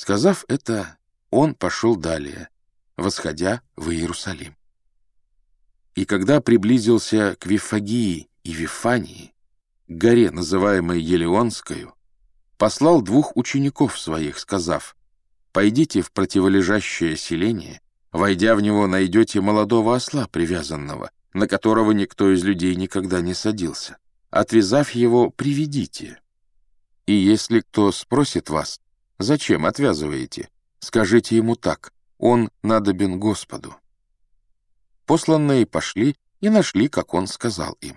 Сказав это, он пошел далее, восходя в Иерусалим. И когда приблизился к Вифагии и Вифании, горе, называемой Елеонскою, послал двух учеников своих, сказав, «Пойдите в противолежащее селение, войдя в него, найдете молодого осла привязанного, на которого никто из людей никогда не садился. Отвязав его, приведите. И если кто спросит вас, зачем отвязываете, скажите ему так, он надобен Господу». Посланные пошли и нашли, как он сказал им.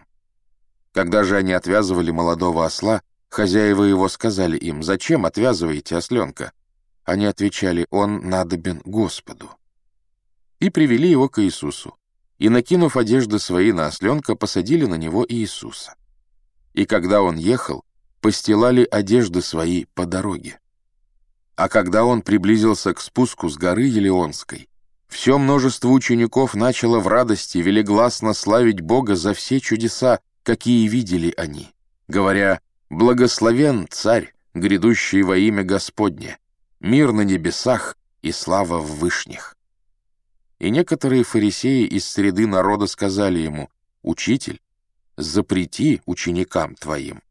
Когда же они отвязывали молодого осла, хозяева его сказали им, «Зачем отвязываете осленка?» Они отвечали, «Он надобен Господу». И привели его к Иисусу, и, накинув одежды свои на осленка, посадили на него Иисуса. И когда он ехал, постилали одежды свои по дороге. А когда он приблизился к спуску с горы Елеонской, все множество учеников начало в радости велигласно славить Бога за все чудеса, какие видели они, говоря «Благословен Царь, грядущий во имя Господне, мир на небесах и слава в вышних». И некоторые фарисеи из среды народа сказали ему «Учитель, запрети ученикам твоим».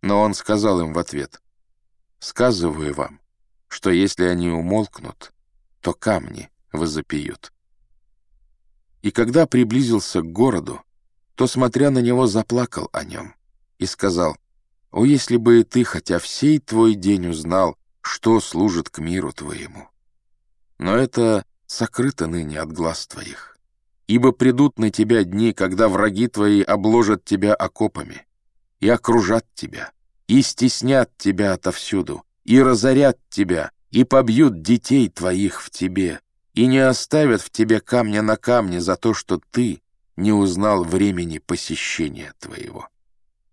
Но он сказал им в ответ «Сказываю вам, что если они умолкнут, то камни возопьют. И когда приблизился к городу, то, смотря на него, заплакал о нем и сказал, «О, если бы и ты, хотя всей твой день узнал, что служит к миру твоему! Но это сокрыто ныне от глаз твоих, ибо придут на тебя дни, когда враги твои обложат тебя окопами и окружат тебя, и стеснят тебя отовсюду, и разорят тебя, и побьют детей твоих в тебе, и не оставят в тебе камня на камне за то, что ты не узнал времени посещения твоего.